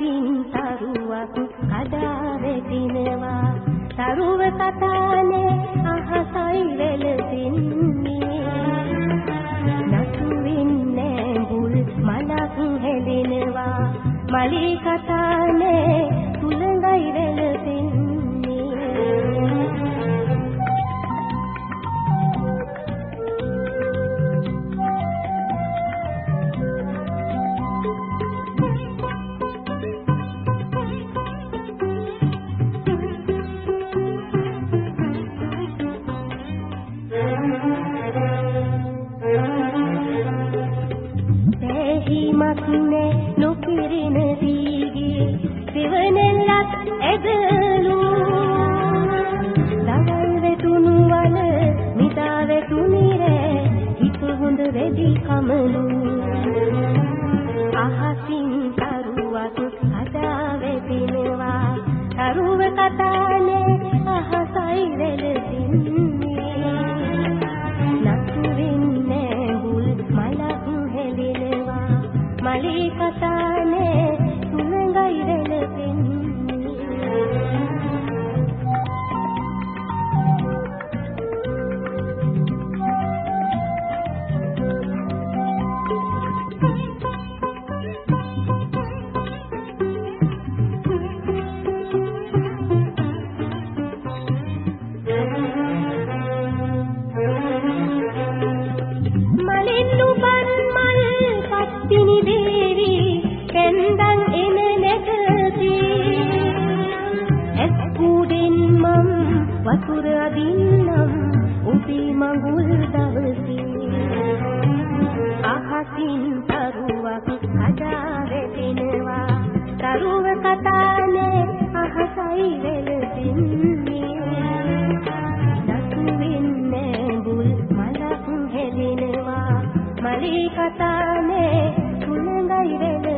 පින් තරුවක් අදා වෙදිනවා තරුව කතානේ අහසයි වෙලසින්නේ නතු වෙන්නේ බුල් මලක් හැදෙනවා. මලී කතා සැපක් නෑ නොකිරින දීගේ දෙවනෙල්ලත් ඇදලු. දවල් වැටුණු වල මිදා වැටුණි රෑ හිත හොඳ වෙදි කමලු. Alicata. අදින්නම් උපී මඟුල් දවසේ. අහසින් තරුවක් කඩා වැටෙනවා. තරුව කතානේ අහසයි වෙලසින්නේ දසුවින්නේ බුල් මලක් හෙලිනවා මලී කතානේ තුලඟයි වෙල